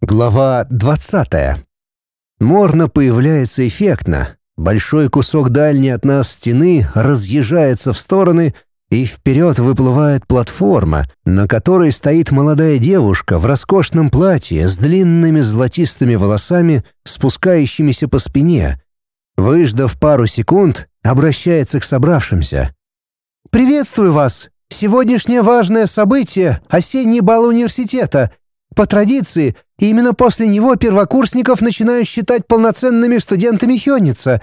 Глава 20. Морно появляется эффектно. Большой кусок дальней от нас стены разъезжается в стороны, и вперед выплывает платформа, на которой стоит молодая девушка в роскошном платье с длинными золотистыми волосами, спускающимися по спине. Выждав пару секунд, обращается к собравшимся. «Приветствую вас! Сегодняшнее важное событие — осенний бал университета — по традиции, именно после него первокурсников начинают считать полноценными студентами Хёница.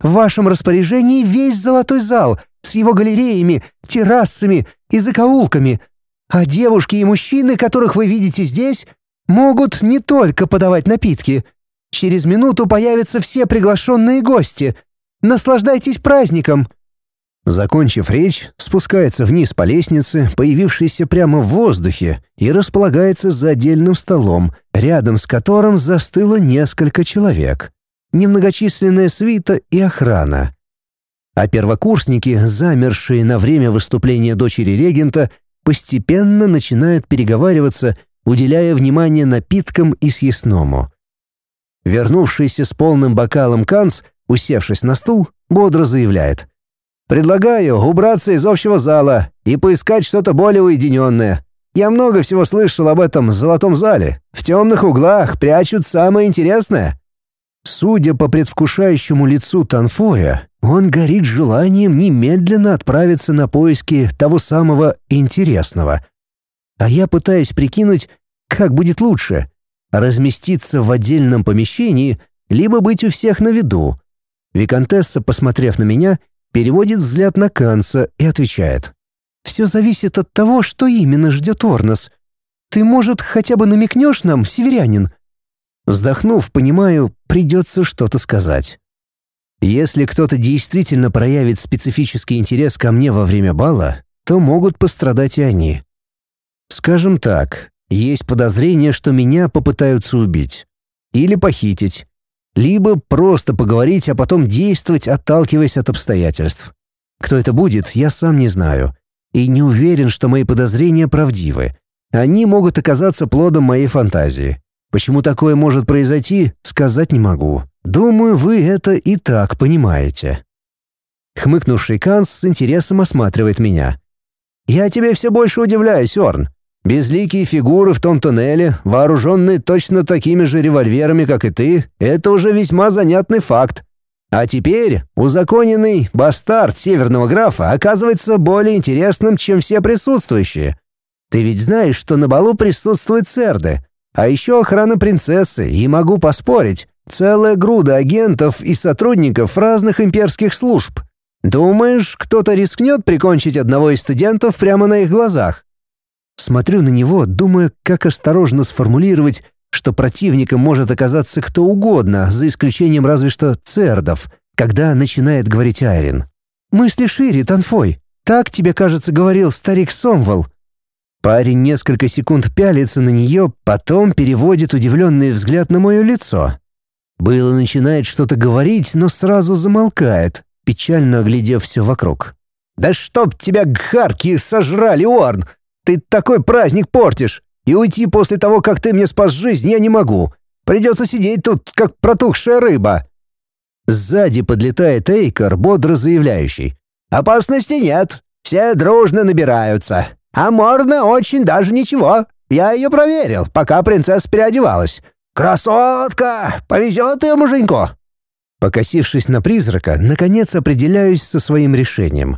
В вашем распоряжении весь золотой зал с его галереями, террасами и закоулками. А девушки и мужчины, которых вы видите здесь, могут не только подавать напитки. Через минуту появятся все приглашенные гости. Наслаждайтесь праздником!» Закончив речь, спускается вниз по лестнице, появившейся прямо в воздухе, и располагается за отдельным столом, рядом с которым застыло несколько человек. Немногочисленная свита и охрана. А первокурсники, замершие на время выступления дочери регента, постепенно начинают переговариваться, уделяя внимание напиткам и съестному. Вернувшийся с полным бокалом Канц, усевшись на стул, бодро заявляет — Предлагаю убраться из общего зала и поискать что-то более уединенное. Я много всего слышал об этом золотом зале. В темных углах прячут самое интересное». Судя по предвкушающему лицу Танфоя, он горит желанием немедленно отправиться на поиски того самого интересного. А я пытаюсь прикинуть, как будет лучше — разместиться в отдельном помещении, либо быть у всех на виду. Викантесса, посмотрев на меня, — переводит взгляд на Канца и отвечает. «Все зависит от того, что именно ждет Орнос. Ты, может, хотя бы намекнешь нам, северянин?» Вздохнув, понимаю, придется что-то сказать. Если кто-то действительно проявит специфический интерес ко мне во время бала, то могут пострадать и они. Скажем так, есть подозрение, что меня попытаются убить. Или похитить либо просто поговорить, а потом действовать, отталкиваясь от обстоятельств. Кто это будет, я сам не знаю. И не уверен, что мои подозрения правдивы. Они могут оказаться плодом моей фантазии. Почему такое может произойти, сказать не могу. Думаю, вы это и так понимаете. Хмыкнувший Канс с интересом осматривает меня. «Я тебе все больше удивляюсь, Орн. Безликие фигуры в том туннеле, вооруженные точно такими же револьверами, как и ты, это уже весьма занятный факт. А теперь узаконенный бастард северного графа оказывается более интересным, чем все присутствующие. Ты ведь знаешь, что на балу присутствует Церды, а еще охрана принцессы, и могу поспорить, целая груда агентов и сотрудников разных имперских служб. Думаешь, кто-то рискнет прикончить одного из студентов прямо на их глазах? Смотрю на него, думая, как осторожно сформулировать, что противником может оказаться кто угодно, за исключением разве что цердов, когда начинает говорить Айрин. «Мысли шире, Танфой. Так тебе, кажется, говорил старик Сомвол». Парень несколько секунд пялится на нее, потом переводит удивленный взгляд на мое лицо. Было начинает что-то говорить, но сразу замолкает, печально оглядев все вокруг. «Да чтоб тебя гхарки сожрали, Уорн! Ты такой праздник портишь! И уйти после того, как ты мне спас жизнь, я не могу. Придется сидеть тут, как протухшая рыба». Сзади подлетает Эйкер, бодро заявляющий. «Опасности нет. Все дружно набираются. А Морна очень даже ничего. Я ее проверил, пока принцесса переодевалась. Красотка! Повезет ее муженьку!» Покосившись на призрака, наконец определяюсь со своим решением.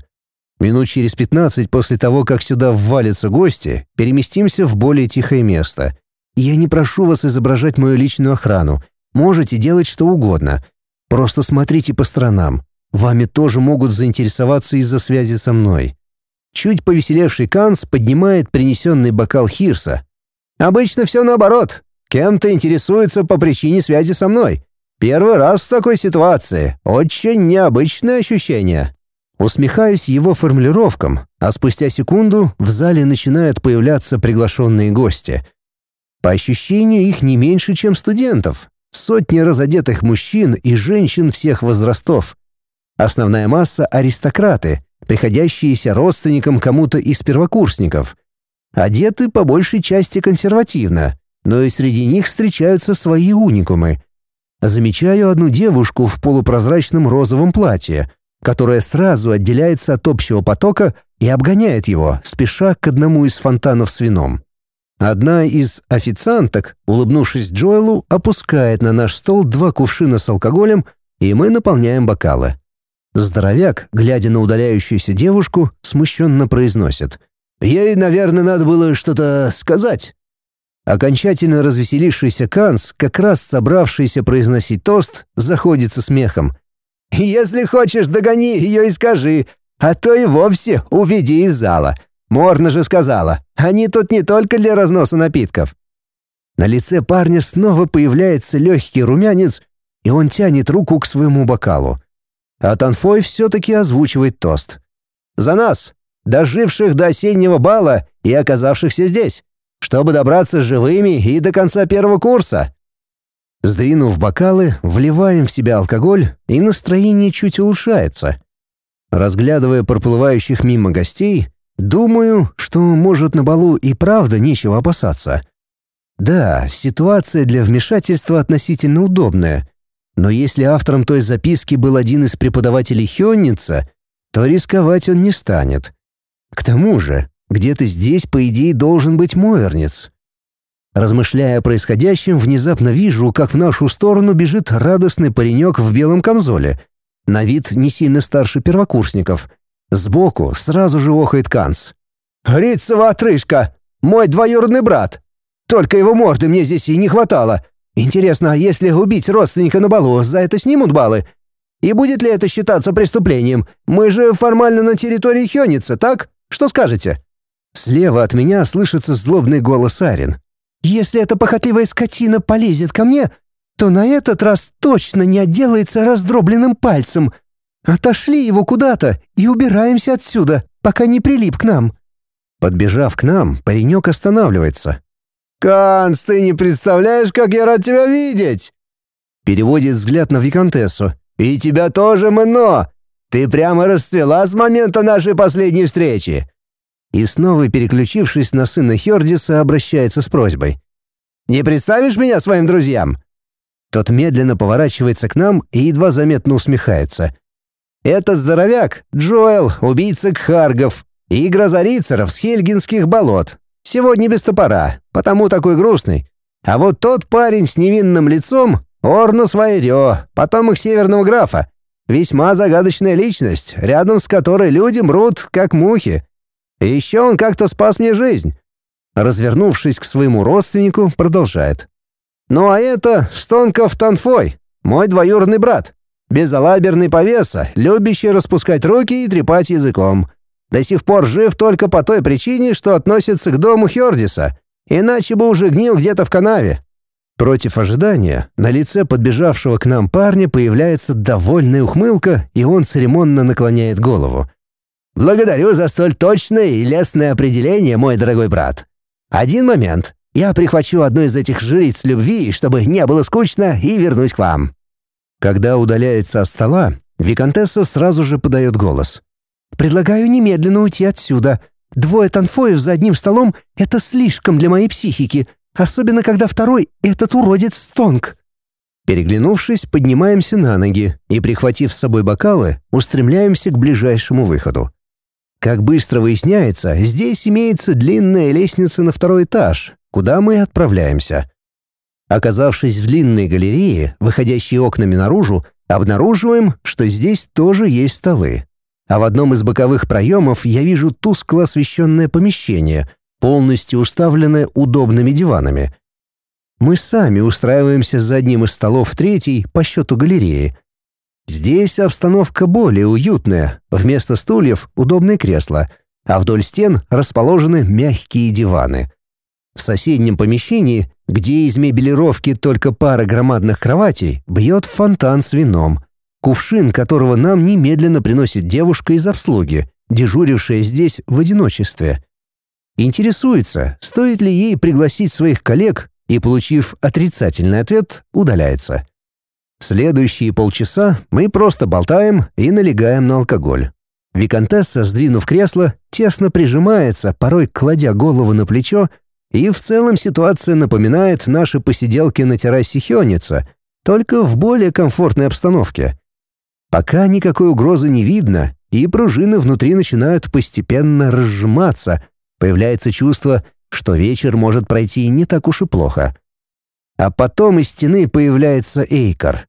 Минут через пятнадцать после того, как сюда ввалятся гости, переместимся в более тихое место. Я не прошу вас изображать мою личную охрану. Можете делать что угодно. Просто смотрите по сторонам. Вами тоже могут заинтересоваться из-за связи со мной. Чуть повеселевший Канс поднимает принесенный бокал Хирса. «Обычно все наоборот. Кем-то интересуется по причине связи со мной. Первый раз в такой ситуации. Очень необычное ощущение». Усмехаюсь его формулировкам, а спустя секунду в зале начинают появляться приглашенные гости. По ощущению их не меньше, чем студентов. Сотни разодетых мужчин и женщин всех возрастов. Основная масса — аристократы, приходящиеся родственникам кому-то из первокурсников. Одеты по большей части консервативно. но и среди них встречаются свои уникумы. Замечаю одну девушку в полупрозрачном розовом платье, которая сразу отделяется от общего потока и обгоняет его, спеша к одному из фонтанов с вином. Одна из официанток, улыбнувшись Джоэлу, опускает на наш стол два кувшина с алкоголем, и мы наполняем бокалы. Здоровяк, глядя на удаляющуюся девушку, смущенно произносит. «Ей, наверное, надо было что-то сказать». Окончательно развеселившийся Канс, как раз собравшийся произносить тост, заходится смехом. «Если хочешь, догони ее и скажи, а то и вовсе уведи из зала. Морна же сказала, они тут не только для разноса напитков». На лице парня снова появляется легкий румянец, и он тянет руку к своему бокалу. А Танфой все-таки озвучивает тост. «За нас, доживших до осеннего бала и оказавшихся здесь!» чтобы добраться живыми и до конца первого курса. Сдвинув бокалы, вливаем в себя алкоголь, и настроение чуть улучшается. Разглядывая проплывающих мимо гостей, думаю, что, может, на балу и правда нечего опасаться. Да, ситуация для вмешательства относительно удобная, но если автором той записки был один из преподавателей Хённица, то рисковать он не станет. К тому же, где-то здесь, по идее, должен быть Мойерниц. Размышляя о происходящем, внезапно вижу, как в нашу сторону бежит радостный паренек в белом камзоле. На вид не сильно старше первокурсников. Сбоку сразу же охает Канц. «Рицева отрыжка! Мой двоюродный брат! Только его морды мне здесь и не хватало. Интересно, а если убить родственника на балу, за это снимут баллы? И будет ли это считаться преступлением? Мы же формально на территории Хёница, так? Что скажете?» Слева от меня слышится злобный голос Арин. «Если эта похотливая скотина полезет ко мне, то на этот раз точно не отделается раздробленным пальцем. Отошли его куда-то и убираемся отсюда, пока не прилип к нам». Подбежав к нам, паренек останавливается. «Канс, ты не представляешь, как я рад тебя видеть!» Переводит взгляд на Викантессу. «И тебя тоже, Мэно! Ты прямо расцвела с момента нашей последней встречи и снова переключившись на сына Хердиса, обращается с просьбой. «Не представишь меня своим друзьям?» Тот медленно поворачивается к нам и едва заметно усмехается. «Это здоровяк, Джоэл, убийца Кхаргов и гроза рицаров с Хельгинских болот. Сегодня без топора, потому такой грустный. А вот тот парень с невинным лицом — Орнос Вайрё, потомок северного графа. Весьма загадочная личность, рядом с которой люди мрут, как мухи. И еще он как-то спас мне жизнь. Развернувшись к своему родственнику, продолжает. Ну а это Стонков Танфой, мой двоюродный брат. Безалаберный повеса, любящий распускать руки и трепать языком. До сих пор жив только по той причине, что относится к дому Хёрдиса, иначе бы уже гнил где-то в канаве. Против ожидания, на лице подбежавшего к нам парня появляется довольная ухмылка, и он церемонно наклоняет голову. Благодарю за столь точное и лестное определение, мой дорогой брат. Один момент. Я прихвачу одну из этих жриц любви, чтобы не было скучно, и вернусь к вам». Когда удаляется от стола, Викантесса сразу же подает голос. «Предлагаю немедленно уйти отсюда. Двое танфоев за одним столом — это слишком для моей психики, особенно когда второй — этот уродец Стонг». Переглянувшись, поднимаемся на ноги и, прихватив с собой бокалы, устремляемся к ближайшему выходу. Как быстро выясняется, здесь имеется длинная лестница на второй этаж, куда мы отправляемся. Оказавшись в длинной галерее, выходящей окнами наружу, обнаруживаем, что здесь тоже есть столы. А в одном из боковых проемов я вижу тускло освещенное помещение, полностью уставленное удобными диванами. Мы сами устраиваемся за одним из столов третьей по счету галереи, Здесь обстановка более уютная, вместо стульев удобные кресла, а вдоль стен расположены мягкие диваны. В соседнем помещении, где из мебелировки только пара громадных кроватей, бьет фонтан с вином, кувшин которого нам немедленно приносит девушка из обслуги, дежурившая здесь в одиночестве. Интересуется, стоит ли ей пригласить своих коллег, и, получив отрицательный ответ, удаляется. Следующие полчаса мы просто болтаем и налегаем на алкоголь. Викантесса, сдвинув кресло, тесно прижимается, порой кладя голову на плечо, И в целом ситуация напоминает наши посиделки на террасе Хёница, только в более комфортной обстановке. Пока никакой угрозы не видно, и пружины внутри начинают постепенно разжиматься, появляется чувство, что вечер может пройти не так уж и плохо. А потом из стены появляется Эйкар.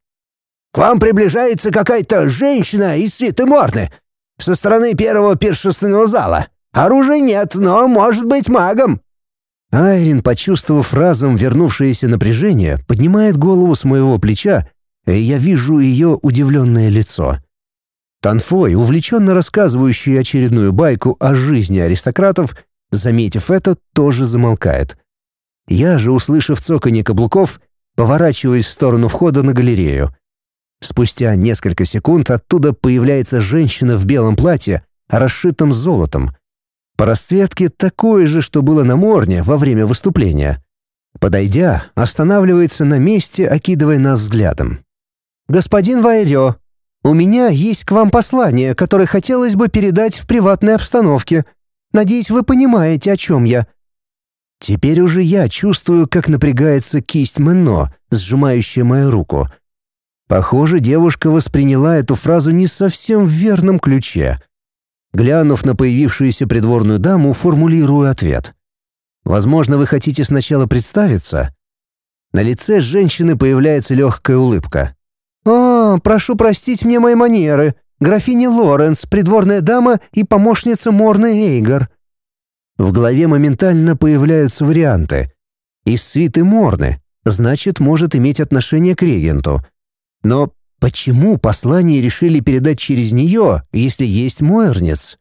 «К вам приближается какая-то женщина из свиты Морны со стороны первого пиршественного зала. Оружия нет, но может быть магом». Айрин, почувствовав разом вернувшееся напряжение, поднимает голову с моего плеча, и я вижу ее удивленное лицо. Танфой, увлеченно рассказывающий очередную байку о жизни аристократов, заметив это, тоже замолкает. Я же, услышав цоканье каблуков, поворачиваюсь в сторону входа на галерею. Спустя несколько секунд оттуда появляется женщина в белом платье, расшитом золотом. По расцветке такое же, что было на Морне во время выступления. Подойдя, останавливается на месте, окидывая нас взглядом. «Господин Вайрё, у меня есть к вам послание, которое хотелось бы передать в приватной обстановке. Надеюсь, вы понимаете, о чем я». Теперь уже я чувствую, как напрягается кисть Мэнно, сжимающая мою руку. Похоже, девушка восприняла эту фразу не совсем в верном ключе. Глянув на появившуюся придворную даму, формулирую ответ. «Возможно, вы хотите сначала представиться?» На лице женщины появляется легкая улыбка. «О, прошу простить мне мои манеры. Графиня Лоренс, придворная дама и помощница Морны Эйгар». В голове моментально появляются варианты. Из свиты Морны, значит, может иметь отношение к регенту. Но почему послание решили передать через нее, если есть Мойернец?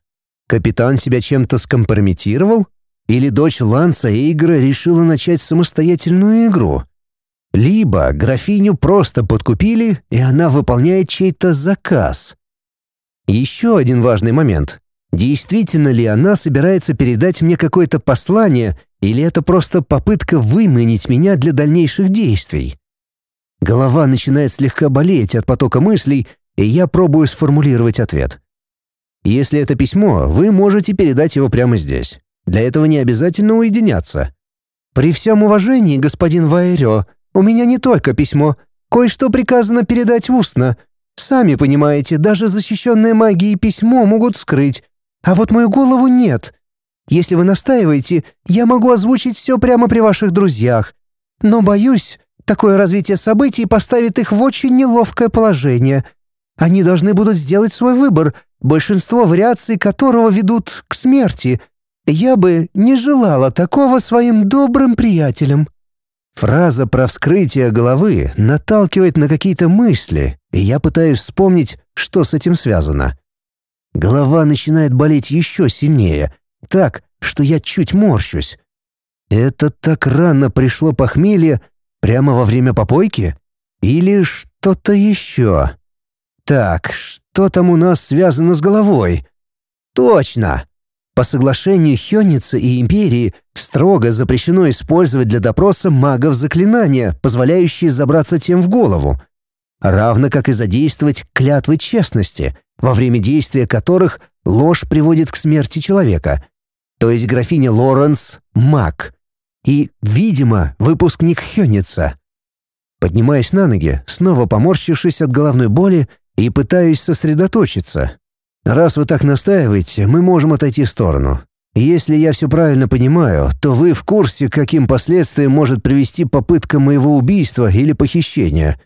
Капитан себя чем-то скомпрометировал? Или дочь Ланса Эйгра решила начать самостоятельную игру? Либо графиню просто подкупили, и она выполняет чей-то заказ. Еще один важный момент. Действительно ли она собирается передать мне какое-то послание, или это просто попытка выманить меня для дальнейших действий? Голова начинает слегка болеть от потока мыслей, и я пробую сформулировать ответ. Если это письмо, вы можете передать его прямо здесь. Для этого не обязательно уединяться. При всем уважении, господин Вайрё, у меня не только письмо. Кое-что приказано передать устно. Сами понимаете, даже защищенные магией письмо могут скрыть. А вот мою голову нет. Если вы настаиваете, я могу озвучить все прямо при ваших друзьях. Но, боюсь, такое развитие событий поставит их в очень неловкое положение. Они должны будут сделать свой выбор, большинство вариаций которого ведут к смерти. Я бы не желала такого своим добрым приятелям». Фраза про вскрытие головы наталкивает на какие-то мысли, и я пытаюсь вспомнить, что с этим связано. Голова начинает болеть еще сильнее, так, что я чуть морщусь. Это так рано пришло похмелье прямо во время попойки? Или что-то еще? Так, что там у нас связано с головой? Точно! По соглашению Хёница и Империи строго запрещено использовать для допроса магов заклинания, позволяющие забраться тем в голову, равно как и задействовать клятвы честности, во время действия которых ложь приводит к смерти человека. То есть графиня Лоренс — маг. И, видимо, выпускник Хёница. Поднимаюсь на ноги, снова поморщившись от головной боли, и пытаюсь сосредоточиться, Раз вы так настаиваете, мы можем отойти в сторону. Если я все правильно понимаю, то вы в курсе, каким последствиям может привести попытка моего убийства или похищения.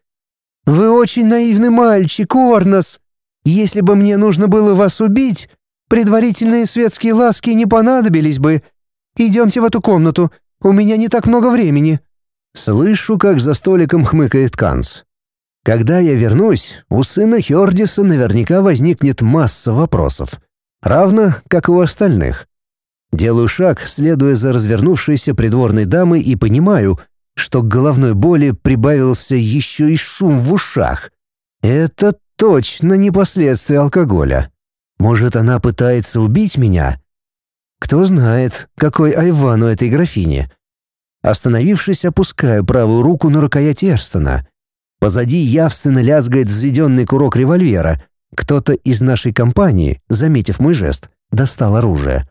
Вы очень наивный мальчик, Орнос. Если бы мне нужно было вас убить, предварительные светские ласки не понадобились бы. Идемте в эту комнату, у меня не так много времени». Слышу, как за столиком хмыкает Канц. Когда я вернусь, у сына Хёрдиса наверняка возникнет масса вопросов, равно как и у остальных. Делаю шаг, следуя за развернувшейся придворной дамой и понимаю, что к головной боли прибавился еще и шум в ушах. Это точно не последствия алкоголя. Может, она пытается убить меня? Кто знает, какой айван у этой графини. Остановившись, опускаю правую руку на рукоять Эрстона. Позади явственно лязгает взведенный курок револьвера. Кто-то из нашей компании, заметив мой жест, достал оружие.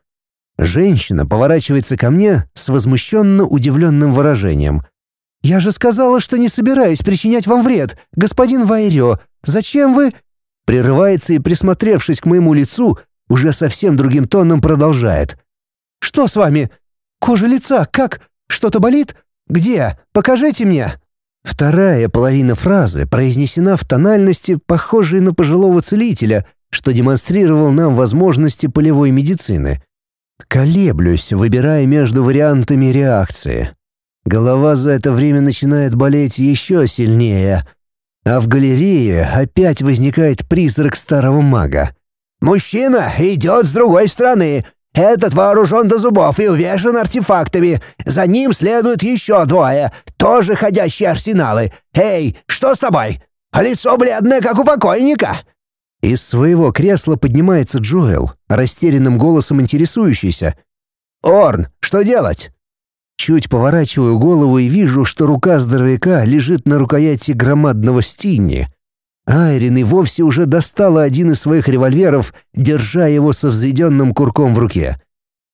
Женщина поворачивается ко мне с возмущенно удивленным выражением. «Я же сказала, что не собираюсь причинять вам вред, господин Вайрё. Зачем вы...» Прерывается и, присмотревшись к моему лицу, уже совсем другим тоном продолжает. «Что с вами? Кожа лица, как? Что-то болит? Где? Покажите мне!» Вторая половина фразы произнесена в тональности, похожей на пожилого целителя, что демонстрировал нам возможности полевой медицины. Колеблюсь, выбирая между вариантами реакции. Голова за это время начинает болеть еще сильнее, а в галерее опять возникает призрак старого мага. «Мужчина идет с другой стороны. Этот вооружен до зубов и увешан артефактами. За ним следуют еще двое, тоже ходящие арсеналы. Эй, что с тобой? Лицо бледное, как у покойника!» Из своего кресла поднимается Джоэл, растерянным голосом интересующийся. «Орн, что делать?» Чуть поворачиваю голову и вижу, что рука здоровяка лежит на рукояти громадного стинни. Айрин и вовсе уже достала один из своих револьверов, держа его со взведенным курком в руке.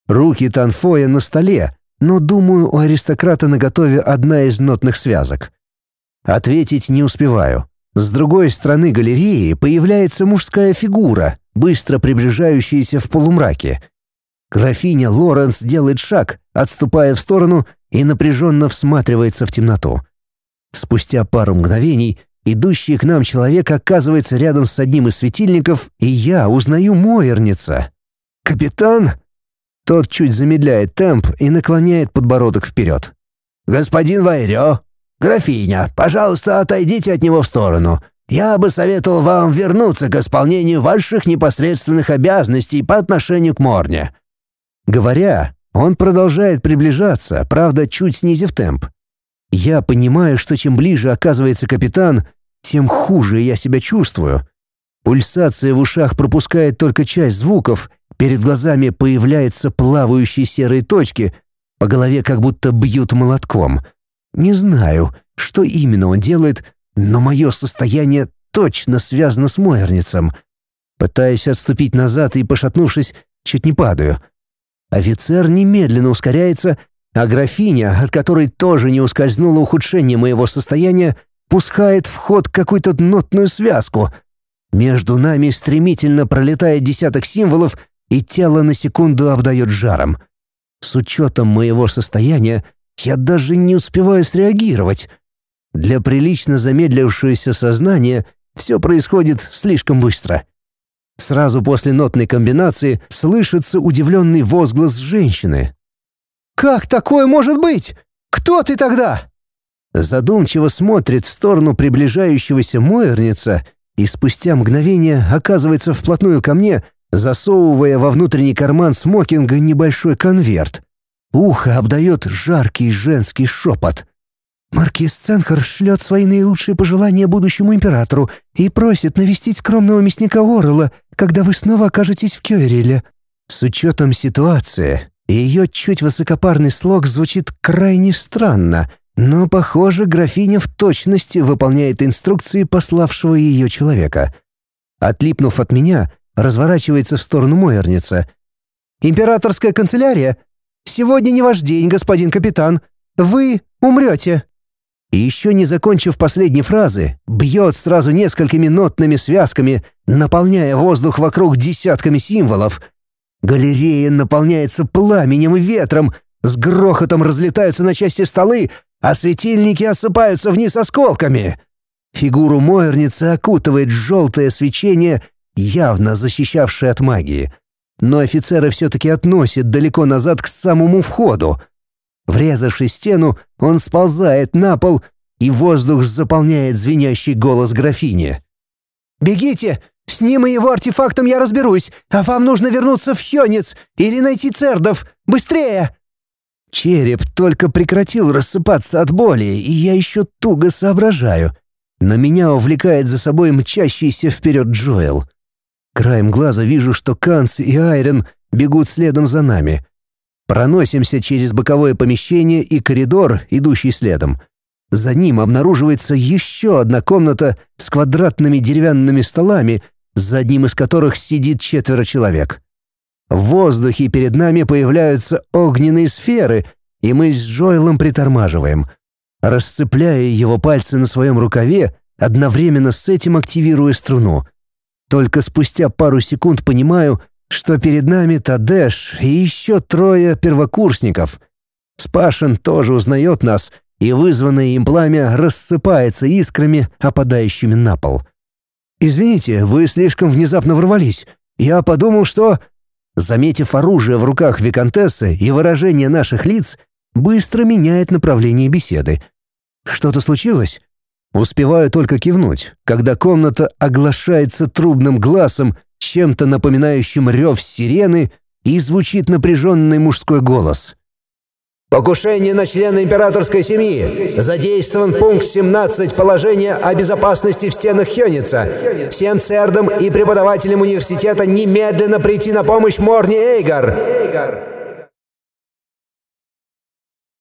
Руки Танфоя на столе, но, думаю, у аристократа наготове одна из нотных связок. Ответить не успеваю. С другой стороны галереи появляется мужская фигура, быстро приближающаяся в полумраке. Графиня Лоренс делает шаг, отступая в сторону и напряженно всматривается в темноту. Спустя пару мгновений идущий к нам человек оказывается рядом с одним из светильников, и я узнаю Мойерница. «Капитан?» Тот чуть замедляет темп и наклоняет подбородок вперед. «Господин Вайрё, «Графиня, пожалуйста, отойдите от него в сторону. Я бы советовал вам вернуться к исполнению ваших непосредственных обязанностей по отношению к Морне». Говоря, он продолжает приближаться, правда, чуть снизив темп. Я понимаю, что чем ближе оказывается капитан, тем хуже я себя чувствую. Пульсация в ушах пропускает только часть звуков, перед глазами появляются плавающие серые точки, по голове как будто бьют молотком — не знаю, что именно он делает, но мое состояние точно связано с Мойерницем. Пытаюсь отступить назад и, пошатнувшись, чуть не падаю. Офицер немедленно ускоряется, а графиня, от которой тоже не ускользнуло ухудшение моего состояния, пускает в ход какую-то нотную связку. Между нами стремительно пролетает десяток символов, и тело на секунду обдает жаром. С учетом моего состояния я даже не успеваю среагировать. Для прилично замедлившегося сознания все происходит слишком быстро. Сразу после нотной комбинации слышится удивленный возглас женщины. «Как такое может быть? Кто ты тогда?» Задумчиво смотрит в сторону приближающегося Мойерница и спустя мгновение оказывается вплотную ко мне, засовывая во внутренний карман смокинга небольшой конверт. Ухо обдает жаркий женский шепот. Маркиз Ценхар шлет свои наилучшие пожелания будущему императору и просит навестить скромного мясника Орла, когда вы снова окажетесь в Кёриле. С учетом ситуации, ее чуть высокопарный слог звучит крайне странно, но, похоже, графиня в точности выполняет инструкции пославшего ее человека. Отлипнув от меня, разворачивается в сторону Мойерница. «Императорская канцелярия? Сегодня не ваш день, господин капитан. Вы умрете». И еще не закончив последней фразы, бьет сразу несколькими нотными связками, наполняя воздух вокруг десятками символов. Галерея наполняется пламенем и ветром, с грохотом разлетаются на части столы, а светильники осыпаются вниз осколками. Фигуру Мойерницы окутывает желтое свечение, явно защищавшее от магии — но офицера все-таки относит далеко назад к самому входу. Врезавшись в стену, он сползает на пол, и воздух заполняет звенящий голос графини. «Бегите! С ним и его артефактом я разберусь, а вам нужно вернуться в Хёнец или найти Цердов! Быстрее!» Череп только прекратил рассыпаться от боли, и я еще туго соображаю. Но меня увлекает за собой мчащийся вперед Джоэл. Краем глаза вижу, что Канц и Айрен бегут следом за нами. Проносимся через боковое помещение и коридор, идущий следом. За ним обнаруживается еще одна комната с квадратными деревянными столами, за одним из которых сидит четверо человек. В воздухе перед нами появляются огненные сферы, и мы с Джоэлом притормаживаем. Расцепляя его пальцы на своем рукаве, одновременно с этим активируя струну. Только спустя пару секунд понимаю, что перед нами Тадеш и еще трое первокурсников. Спашин тоже узнает нас, и вызванное им пламя рассыпается искрами, опадающими на пол. «Извините, вы слишком внезапно ворвались. Я подумал, что...» Заметив оружие в руках виконтессы и выражение наших лиц, быстро меняет направление беседы. «Что-то случилось?» Успеваю только кивнуть, когда комната оглашается трубным глазом, чем-то напоминающим рев сирены, и звучит напряженный мужской голос. Покушение на члена императорской семьи. Задействован пункт 17 положения о безопасности в стенах Хёница. Всем цердам и преподавателям университета немедленно прийти на помощь Морни Эйгар.